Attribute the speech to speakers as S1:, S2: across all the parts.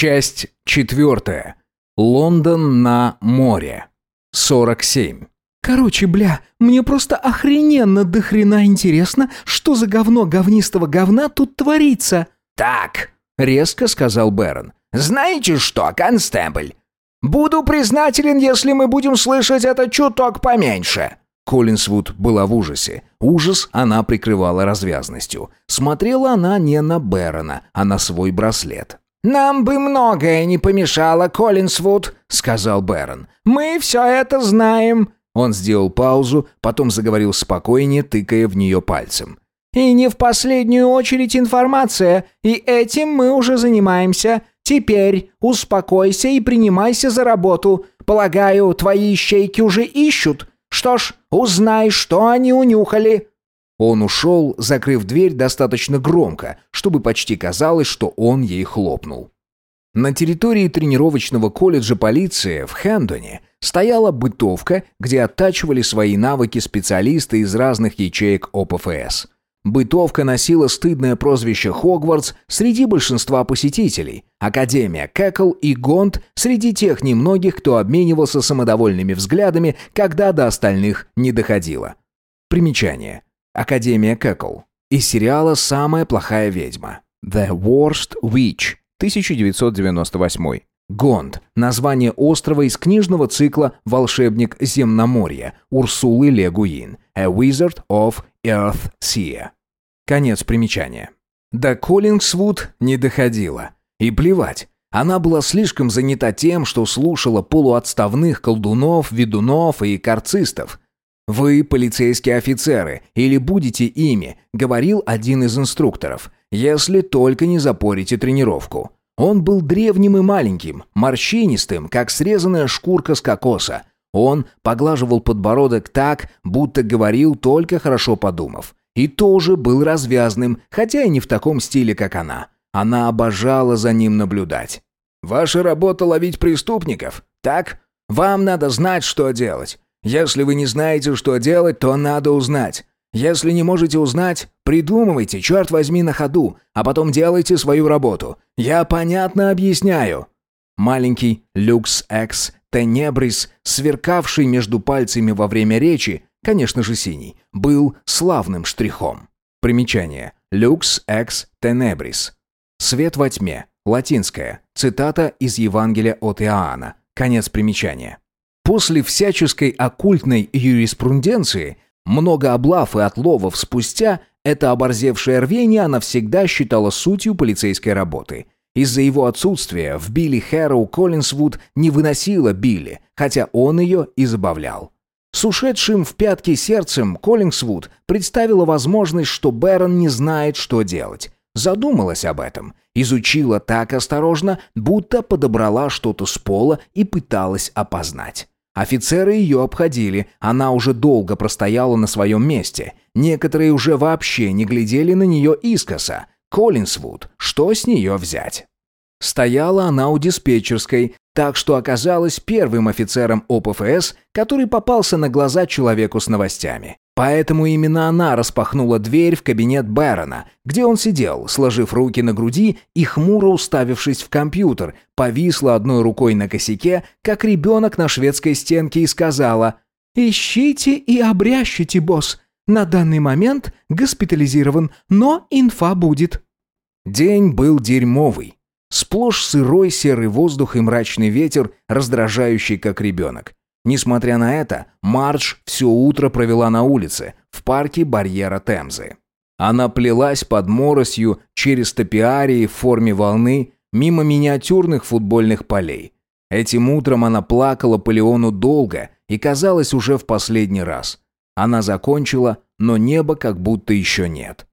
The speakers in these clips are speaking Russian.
S1: Часть четвертая. Лондон на море. 47.
S2: Короче, бля, мне просто охрененно до хрена интересно, что за говно говнистого говна тут творится.
S3: «Так», — резко сказал Бэрон. «Знаете что, констебль? Буду признателен, если мы будем слышать это чуток поменьше».
S1: Коллинсвуд была в ужасе. Ужас она прикрывала развязностью. Смотрела она не на Бэрона, а на свой браслет.
S3: «Нам бы многое не помешало, Коллинсвуд», — сказал Бэрон. «Мы все это знаем».
S1: Он сделал паузу, потом заговорил спокойнее, тыкая в нее пальцем.
S3: «И не в последнюю очередь информация, и этим мы уже занимаемся. Теперь успокойся и принимайся за работу. Полагаю, твои ищейки уже ищут. Что ж, узнай, что они унюхали».
S1: Он ушел, закрыв дверь достаточно громко, чтобы почти казалось, что он ей хлопнул. На территории тренировочного колледжа полиции в Хэндоне стояла бытовка, где оттачивали свои навыки специалисты из разных ячеек ОПФС. Бытовка носила стыдное прозвище Хогвартс среди большинства посетителей, Академия Кэкл и Гонт среди тех немногих, кто обменивался самодовольными взглядами, когда до остальных не доходило. Примечание. Академия Кэкл. Из сериала «Самая плохая ведьма». The Worst Witch. 1998. Гонд – название острова из книжного цикла «Волшебник земноморья» Урсулы Легуин «A Wizard of Earthsea». Конец примечания. До Коллингсвуд не доходило. И плевать. Она была слишком занята тем, что слушала полуотставных колдунов, ведунов и карцистов – «Вы полицейские офицеры, или будете ими», — говорил один из инструкторов, «если только не запорите тренировку». Он был древним и маленьким, морщинистым, как срезанная шкурка с кокоса. Он поглаживал подбородок так, будто говорил, только хорошо подумав. И тоже был развязным, хотя и не в таком стиле, как она. Она обожала за ним наблюдать. «Ваша работа ловить преступников, так? Вам надо знать, что делать. Если вы не знаете, что делать, то надо узнать. Если не можете узнать, придумывайте, черт возьми, на ходу, а потом делайте свою работу. Я понятно объясняю». Маленький Люкс Экс Тенебрис, сверкавший между пальцами во время речи, конечно же синий, был славным штрихом. Примечание. Люкс Экс Тенебрис. «Свет во тьме». Латинская. Цитата из Евангелия от Иоанна. Конец примечания. После всяческой оккультной юриспруденции, много облав и отловов спустя, это оборзевшее рвение она всегда считала сутью полицейской работы. Из-за его отсутствия в Билли Хэроу Коллинсвуд не выносила Билли, хотя он ее и забавлял. С ушедшим в пятки сердцем Коллингсвуд представила возможность, что Бэрон не знает, что делать. Задумалась об этом. Изучила так осторожно, будто подобрала что-то с пола и пыталась опознать. Офицеры ее обходили, она уже долго простояла на своем месте. Некоторые уже вообще не глядели на нее искоса. Коллинсвуд, что с нее взять? Стояла она у диспетчерской, так что оказалась первым офицером ОПФС, который попался на глаза человеку с новостями. Поэтому именно она распахнула дверь в кабинет Бэрона, где он сидел, сложив руки на груди и хмуро уставившись в компьютер, повисла одной рукой на косяке, как ребенок на шведской стенке, и сказала «Ищите и обрящите, босс. На данный момент госпитализирован, но инфа будет». День был дерьмовый. Сплошь сырой серый воздух и мрачный ветер, раздражающий как ребенок. Несмотря на это, Мардж все утро провела на улице, в парке барьера Темзы. Она плелась под моросью через топиарии в форме волны, мимо миниатюрных футбольных полей. Этим утром она плакала по Леону долго и казалось уже в последний раз. Она закончила, но неба как будто еще нет.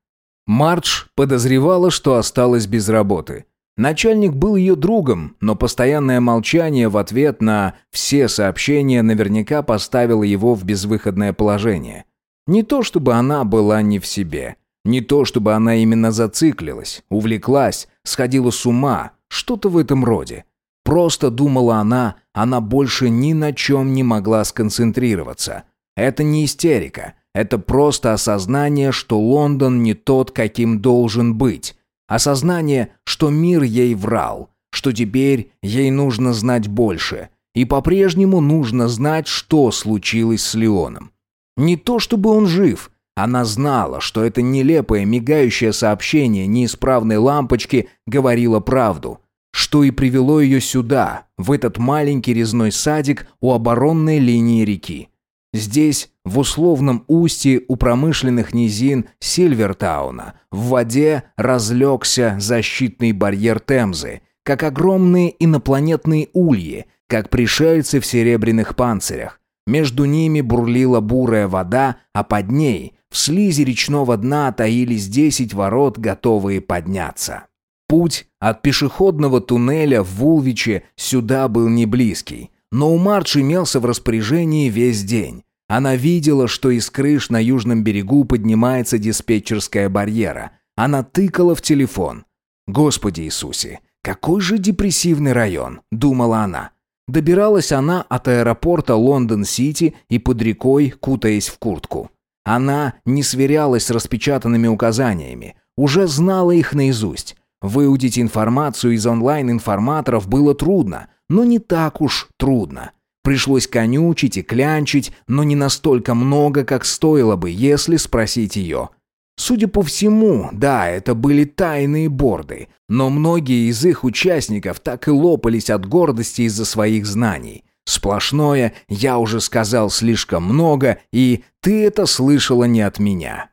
S1: Мардж подозревала, что осталась без работы – Начальник был ее другом, но постоянное молчание в ответ на все сообщения наверняка поставило его в безвыходное положение. Не то чтобы она была не в себе, не то чтобы она именно зациклилась, увлеклась, сходила с ума, что-то в этом роде. Просто думала она, она больше ни на чем не могла сконцентрироваться. Это не истерика, это просто осознание, что Лондон не тот, каким должен быть Осознание, что мир ей врал, что теперь ей нужно знать больше. И по-прежнему нужно знать, что случилось с Леоном. Не то чтобы он жив. Она знала, что это нелепое мигающее сообщение неисправной лампочки говорило правду. Что и привело ее сюда, в этот маленький резной садик у оборонной линии реки. Здесь, в условном устье у промышленных низин Сильвертауна, в воде разлегся защитный барьер Темзы, как огромные инопланетные ульи, как пришельцы в серебряных панцирях. Между ними бурлила бурая вода, а под ней, в слизи речного дна, таились десять ворот, готовые подняться. Путь от пешеходного туннеля в Вулвиче сюда был не близкий, но у Марч имелся в распоряжении весь день. Она видела, что из крыш на южном берегу поднимается диспетчерская барьера. Она тыкала в телефон. «Господи Иисусе, какой же депрессивный район», — думала она. Добиралась она от аэропорта Лондон-Сити и под рекой, кутаясь в куртку. Она не сверялась с распечатанными указаниями, уже знала их наизусть. Выудить информацию из онлайн-информаторов было трудно, но не так уж трудно. Пришлось конючить и клянчить, но не настолько много, как стоило бы, если спросить ее. Судя по всему, да, это были тайные борды, но многие из их участников так и лопались от гордости из-за своих знаний. Сплошное «я уже сказал слишком много» и «ты это слышала не от меня».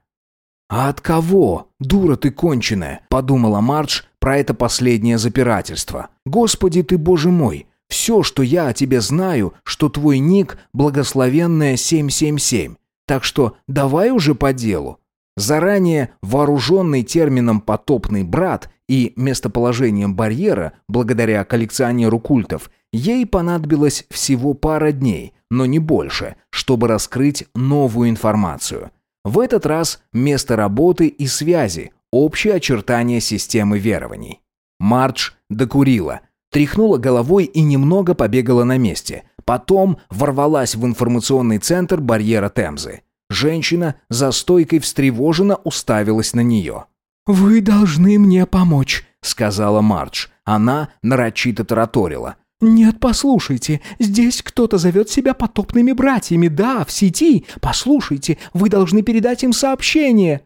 S1: «А от кого? Дура ты конченая», — подумала Мардж про это последнее запирательство. «Господи ты, боже мой, все, что я о тебе знаю, что твой ник благословенная 777. Так что давай уже по делу. Заранее вооруженный термином «потопный брат» и местоположением барьера, благодаря коллекционеру культов, ей понадобилось всего пара дней, но не больше, чтобы раскрыть новую информацию. В этот раз место работы и связи, общие очертания системы верований. Мардж докурила – Тряхнула головой и немного побегала на месте. Потом ворвалась в информационный центр барьера Темзы. Женщина за стойкой встревоженно уставилась на нее.
S2: «Вы должны мне помочь», — сказала
S1: Мардж. Она нарочито тараторила.
S2: «Нет, послушайте, здесь кто-то зовет себя потопными братьями, да, в сети. Послушайте, вы должны передать им сообщение».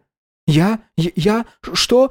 S2: «Я... я... что...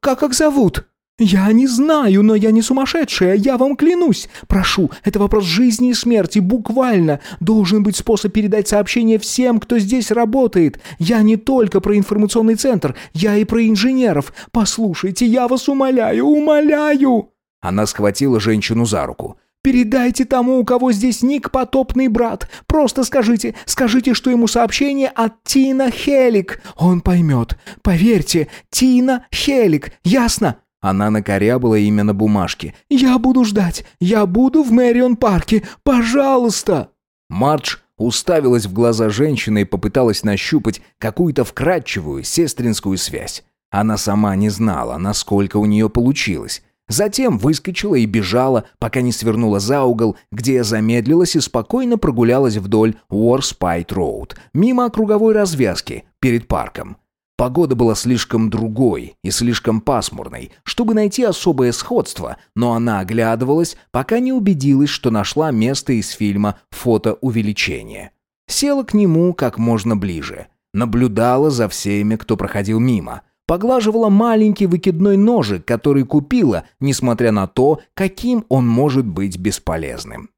S2: как их зовут?» «Я не знаю, но я не сумасшедшая, я вам клянусь. Прошу, это вопрос жизни и смерти, буквально. Должен быть способ передать сообщение всем, кто здесь работает. Я не только про информационный центр, я и про инженеров. Послушайте, я вас умоляю, умоляю!»
S1: Она схватила женщину за руку.
S2: «Передайте тому, у кого здесь ник потопный брат. Просто скажите, скажите, что ему сообщение от Тина Хелик. Он поймет. Поверьте, Тина Хелик. Ясно?»
S1: Она накорябала имя на бумажке.
S2: «Я буду ждать! Я буду в Мэрион парке! Пожалуйста!»
S1: Мардж уставилась в глаза женщины и попыталась нащупать какую-то вкрадчивую сестринскую связь. Она сама не знала, насколько у нее получилось. Затем выскочила и бежала, пока не свернула за угол, где замедлилась и спокойно прогулялась вдоль Уорспайт Роуд, мимо круговой развязки, перед парком. Погода была слишком другой и слишком пасмурной, чтобы найти особое сходство, но она оглядывалась, пока не убедилась, что нашла место из фильма «Фотоувеличение». Села к нему как можно ближе. Наблюдала за всеми, кто проходил мимо. Поглаживала маленький выкидной ножик, который купила, несмотря на то, каким он может быть бесполезным.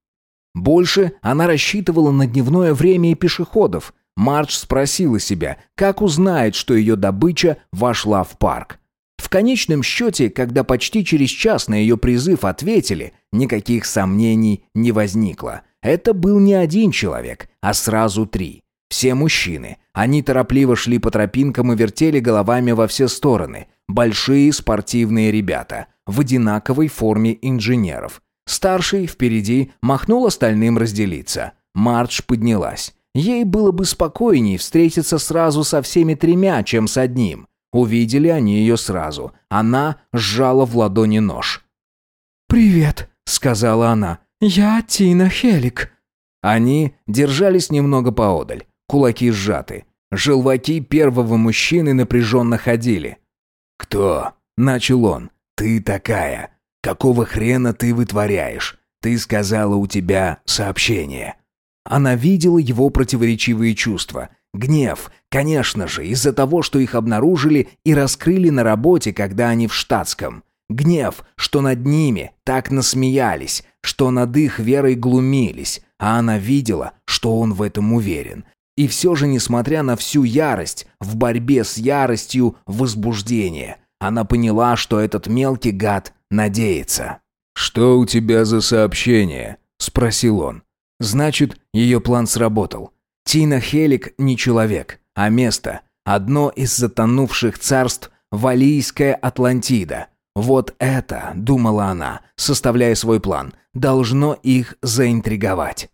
S1: Больше она рассчитывала на дневное время и пешеходов – Мардж спросила себя, как узнает, что ее добыча вошла в парк. В конечном счете, когда почти через час на ее призыв ответили, никаких сомнений не возникло. Это был не один человек, а сразу три. Все мужчины. Они торопливо шли по тропинкам и вертели головами во все стороны. Большие спортивные ребята, в одинаковой форме инженеров. Старший впереди махнул остальным разделиться. Мардж поднялась. Ей было бы спокойнее встретиться сразу со всеми тремя, чем с одним. Увидели они ее сразу. Она сжала в ладони нож.
S2: «Привет», — сказала она. «Я Тина Хелик».
S1: Они держались немного поодаль, кулаки сжаты. Желваки первого мужчины напряженно ходили. «Кто?» — начал он. «Ты такая». какого хрена ты вытворяешь? Ты сказала, у тебя сообщение». Она видела его противоречивые чувства. Гнев, конечно же, из-за того, что их обнаружили и раскрыли на работе, когда они в штатском. Гнев, что над ними так насмеялись, что над их верой глумились, а она видела, что он в этом уверен. И все же, несмотря на всю ярость, в борьбе с яростью возбуждение, она поняла, что этот мелкий гад надеется. «Что у тебя за сообщение?» – спросил он. Значит, ее план сработал. Тина Хелик не человек, а место. Одно из затонувших царств – Валийская Атлантида. Вот это, думала она, составляя свой план, должно их заинтриговать.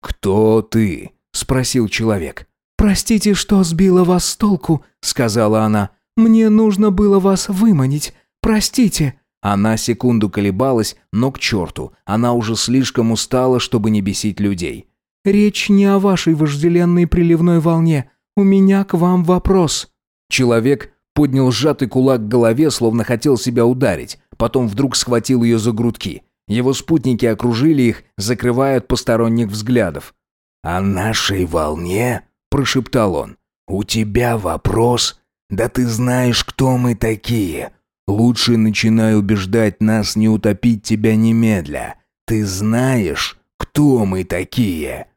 S1: «Кто ты?» – спросил человек.
S2: «Простите, что сбила вас с толку», – сказала она. «Мне нужно было вас выманить. Простите».
S1: Она секунду колебалась, но к черту, она уже слишком устала, чтобы не бесить людей.
S2: «Речь не о вашей вожделенной приливной волне. У меня к вам вопрос».
S1: Человек поднял сжатый кулак к голове, словно хотел себя ударить, потом вдруг схватил ее за грудки. Его спутники окружили их, закрывая от посторонних взглядов. «О нашей волне?» – прошептал он. «У тебя вопрос? Да ты знаешь, кто мы такие. Лучше начинай убеждать нас не утопить тебя немедля. Ты знаешь, кто мы такие?»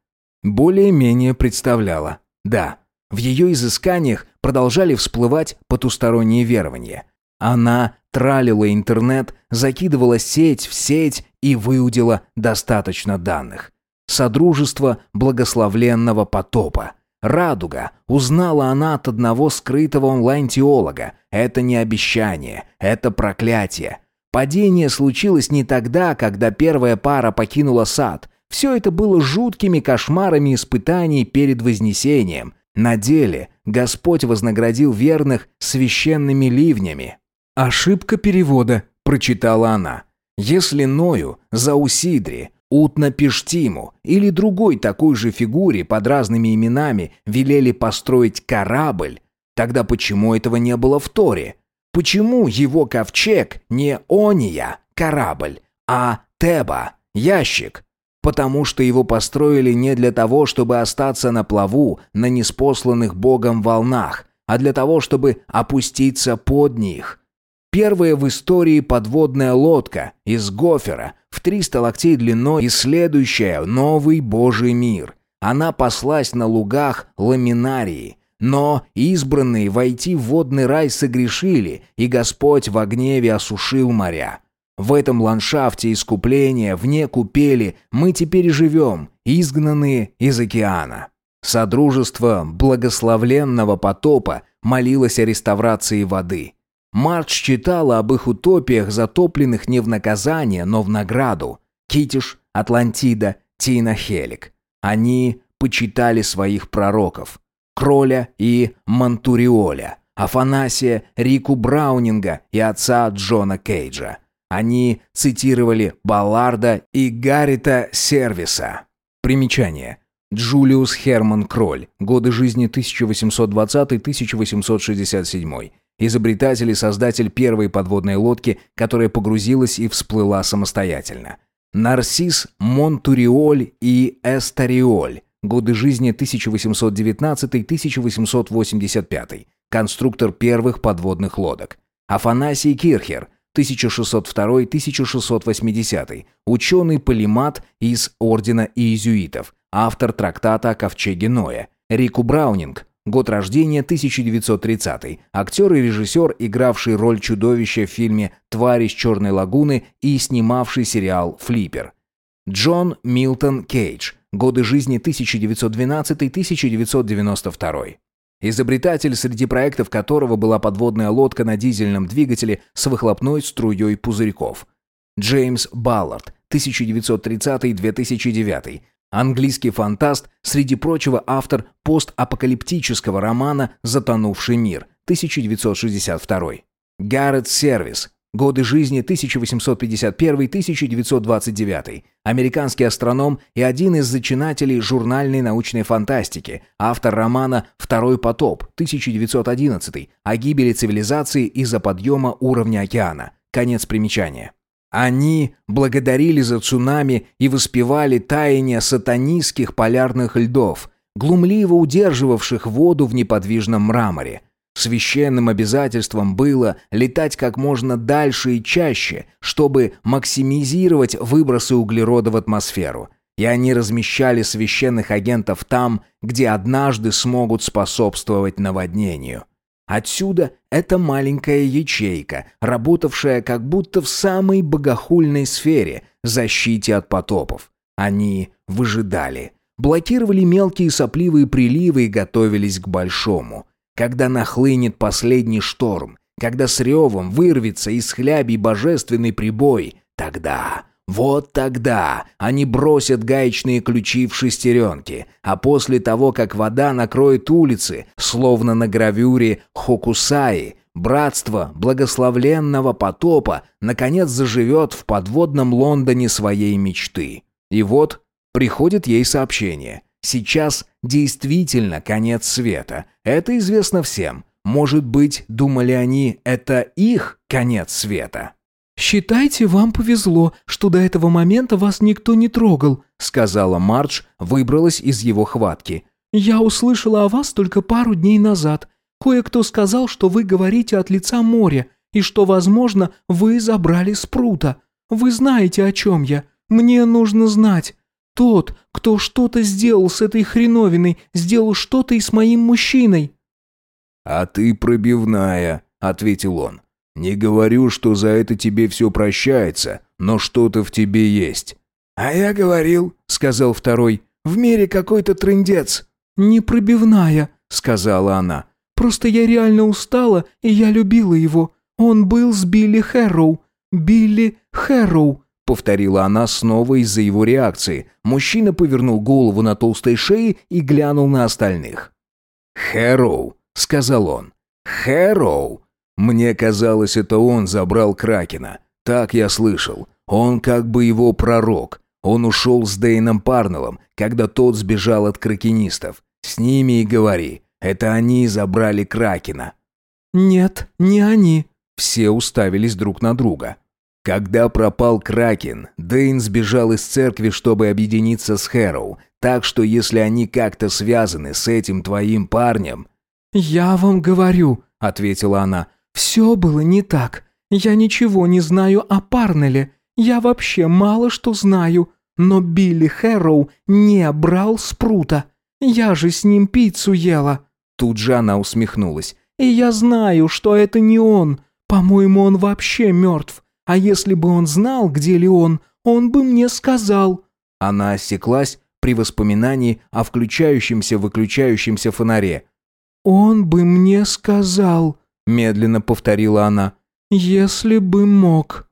S1: более-менее представляла. Да, в ее изысканиях продолжали всплывать потусторонние верования. Она тралила интернет, закидывала сеть в сеть и выудила достаточно данных. Содружество благословленного потопа. Радуга. Узнала она от одного скрытого онлайн-теолога. Это не обещание, это проклятие. Падение случилось не тогда, когда первая пара покинула сад – все это было жуткими кошмарами испытаний перед Вознесением. На деле Господь вознаградил верных священными ливнями. «Ошибка перевода», – прочитала она. «Если Ною, Заусидри, Утнапиштиму или другой такой же фигуре под разными именами велели построить корабль, тогда почему этого не было в Торе? Почему его ковчег не Ония, корабль, а Теба, ящик? потому что его построили не для того, чтобы остаться на плаву на неспосланных Богом волнах, а для того, чтобы опуститься под них. Первая в истории подводная лодка из гофера в 300 локтей длиной, исследующая новый Божий мир. Она паслась на лугах ламинарии, но избранные войти в водный рай согрешили, и Господь в гневе осушил моря. В этом ландшафте искупления, вне купели, мы теперь живем, изгнанные из океана. Содружество благословленного потопа молилось о реставрации воды. Марч читала об их утопиях, затопленных не в наказание, но в награду. Китиш, Атлантида, Тина Хелик. Они почитали своих пророков. Кроля и Монтуриоля, Афанасия, Рику Браунинга и отца Джона Кейджа – они цитировали Балларда и Гаррита Сервиса. Примечание. Джулиус Херман Кроль. Годы жизни 1820-1867. Изобретатель и создатель первой подводной лодки, которая погрузилась и всплыла самостоятельно. Нарсис Монтуриоль и Эстариоль. Годы жизни 1819-1885. Конструктор первых подводных лодок. Афанасий Кирхер. 1602-1680, ученый-полимат из Ордена Иезуитов, автор трактата о ковчеге Ноя, Рику Браунинг, год рождения 1930, актер и режиссер, игравший роль чудовища в фильме «Твари с черной лагуны» и снимавший сериал «Флиппер». Джон Милтон Кейдж, годы жизни 1912-1992. Изобретатель, среди проектов которого была подводная лодка на дизельном двигателе с выхлопной струей пузырьков. Джеймс Баллард, 1930-2009. Английский фантаст, среди прочего автор постапокалиптического романа «Затонувший мир», 1962. Гаррет Сервис, Годы жизни 1851-1929. Американский астроном и один из зачинателей журнальной научной фантастики, автор романа «Второй потоп» 1911 о гибели цивилизации из-за подъема уровня океана. Конец примечания. Они благодарили за цунами и воспевали таяние сатанистских полярных льдов, глумливо удерживавших воду в неподвижном мраморе. Священным обязательством было летать как можно дальше и чаще, чтобы максимизировать выбросы углерода в атмосферу. И они размещали священных агентов там, где однажды смогут способствовать наводнению. Отсюда эта маленькая ячейка, работавшая как будто в самой богохульной сфере, защите от потопов. Они выжидали, блокировали мелкие сопливые приливы и готовились к большому. Когда нахлынет последний шторм, когда с ревом вырвется из хляби божественный прибой, тогда вот тогда они бросят гаечные ключи в шестеренки, а после того, как вода накроет улицы, словно на гравюре Хокусаи, братство благословленного потопа наконец заживет в подводном Лондоне своей мечты. И вот приходит ей сообщение. Сейчас действительно конец света. Это известно всем. Может быть, думали они, это их конец света.
S2: «Считайте, вам повезло, что до этого момента вас никто не трогал», сказала Мардж, выбралась из его хватки. «Я услышала о вас только пару дней назад. Кое-кто сказал, что вы говорите от лица моря, и что, возможно, вы забрали спрута. Вы знаете, о чем я. Мне нужно знать. Тот, кто что-то сделал с этой хреновиной, сделал что-то и с моим мужчиной».
S1: «А ты пробивная», — ответил он. Не говорю, что за это тебе все прощается, но что-то в тебе есть».
S3: «А я говорил», — сказал второй, — «в мире какой-то трындец».
S2: «Непробивная», — сказала она. «Просто я реально устала, и я любила его. Он был с Билли Хэрроу. Билли Хэрроу», — повторила она снова из-за его реакции. Мужчина повернул голову на толстой шее и глянул на остальных.
S1: «Хэрроу», — сказал он. «Хэрроу. Мне казалось, это он забрал Кракена. Так я слышал. Он как бы его пророк. Он ушел с Дейном Парнеллом, когда тот сбежал от кракенистов. С ними и говори. Это они забрали Кракена.
S2: «Нет, не они».
S1: Все уставились друг на друга. Когда пропал Кракен, Дейн сбежал из церкви, чтобы объединиться с Хэроу. Так что если они как-то связаны с этим твоим парнем...
S2: «Я вам говорю», — ответила она, «Все было не так. Я ничего не знаю о Парнеле. Я вообще мало что знаю. Но Билли Хэрроу не брал спрута. Я же с ним пиццу ела».
S1: Тут же она усмехнулась.
S2: «И я знаю, что это не он. По-моему, он вообще мертв. А если бы он знал, где ли он, он бы мне сказал».
S1: Она осеклась при воспоминании о включающемся-выключающемся фонаре.
S2: «Он бы мне сказал»,
S1: медленно повторила она.
S2: Если бы мог.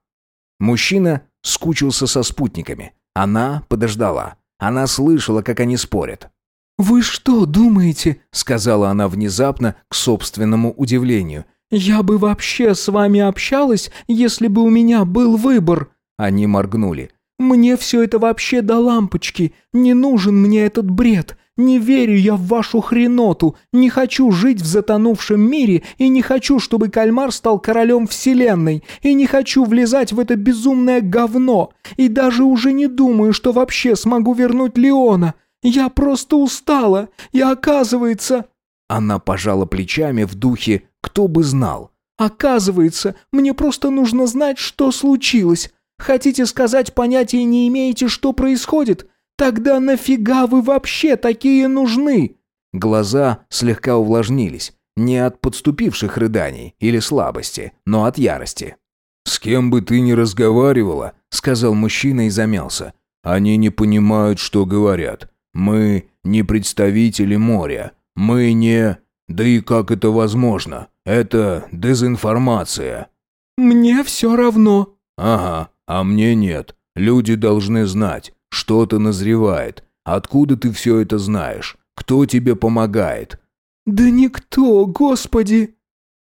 S1: Мужчина скучился со спутниками. Она подождала. Она слышала, как они спорят.
S2: «Вы что думаете?»
S1: — сказала она внезапно, к собственному удивлению.
S2: «Я бы вообще с вами общалась, если бы у меня был выбор».
S1: Они моргнули.
S2: «Мне все это вообще до лампочки. Не нужен мне этот бред. Не верю я в вашу хреноту, не хочу жить в затонувшем мире и не хочу, чтобы кальмар стал королем вселенной, и не хочу влезать в это безумное говно, и даже уже не думаю, что вообще смогу вернуть Леона. Я просто устала, и оказывается...»
S1: Она пожала плечами в духе «кто бы знал».
S2: «Оказывается, мне просто нужно знать, что случилось. Хотите сказать, понятия не имеете, что происходит? Тогда нафига вы вообще такие нужны?»
S1: Глаза слегка увлажнились. Не от подступивших рыданий или слабости, но от ярости. «С кем бы ты ни разговаривала», — сказал мужчина и замялся. «Они не понимают, что говорят. Мы не представители моря. Мы не... Да и как это возможно? Это дезинформация».
S2: «Мне все равно».
S1: «Ага, а мне нет. Люди должны знать. Что-то назревает. Откуда ты все это знаешь? Кто тебе помогает?»
S2: «Да никто, Господи!»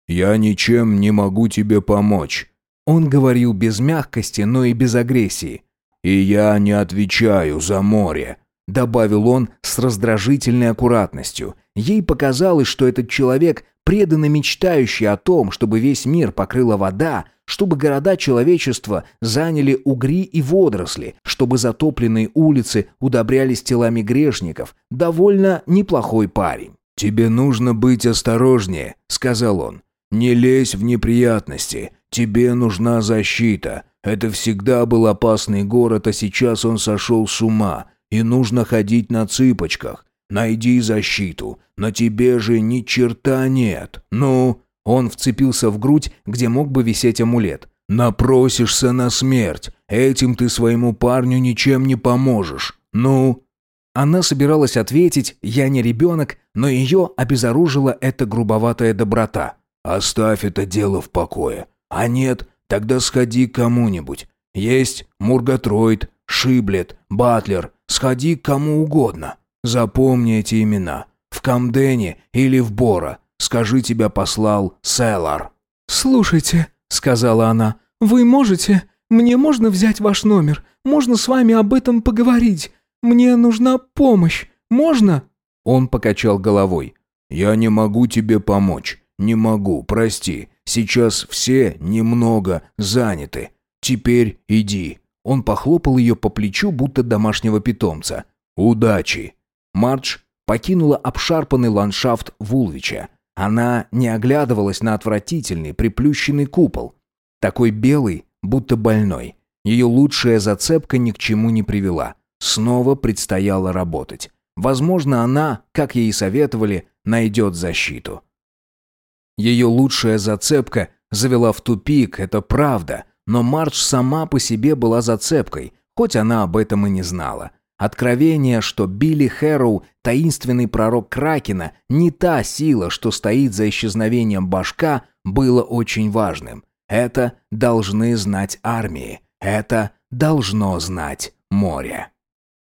S1: «Я ничем не могу тебе помочь». Он говорил без мягкости, но и без агрессии. «И я не отвечаю за море», — добавил он с раздражительной аккуратностью. Ей показалось, что этот человек, преданно мечтающий о том, чтобы весь мир покрыла вода, чтобы города человечества заняли угри и водоросли, чтобы затопленные улицы удобрялись телами грешников. Довольно неплохой парень. «Тебе нужно быть осторожнее», — сказал он. «Не лезь в неприятности. Тебе нужна защита. Это всегда был опасный город, а сейчас он сошел с ума, и нужно ходить на цыпочках. Найди защиту. На тебе же ни черта нет. Ну...» Он вцепился в грудь, где мог бы висеть амулет. «Напросишься на смерть. Этим ты своему парню ничем не поможешь. Ну...» Она собиралась ответить «я не ребенок», но ее обезоружила эта грубоватая доброта. «Оставь это дело в покое. А нет, тогда сходи к кому-нибудь. Есть Мургатроид, Шиблет, Батлер. Сходи к кому угодно. Запомни эти имена. В Камдене или в Бора. Скажи, тебя послал Селар».
S2: «Слушайте», — сказала она, — «вы можете? Мне можно взять ваш номер? Можно с вами об этом поговорить? Мне нужна помощь. Можно?»
S1: Он покачал головой. «Я не могу тебе помочь. Не могу, прости. Сейчас все немного заняты. Теперь иди». Он похлопал ее по плечу, будто домашнего питомца. «Удачи!» Мардж покинула обшарпанный ландшафт Вулвича. Она не оглядывалась на отвратительный, приплющенный купол. Такой белый, будто больной. Ее лучшая зацепка ни к чему не привела. Снова предстояло работать. Возможно, она, как ей советовали, найдет защиту. Ее лучшая зацепка завела в тупик, это правда, но Мардж сама по себе была зацепкой, хоть она об этом и не знала. Откровение, что Билли Хэроу, таинственный пророк Кракена, не та сила, что стоит за исчезновением башка, было очень важным. Это должны знать армии. Это должно знать море.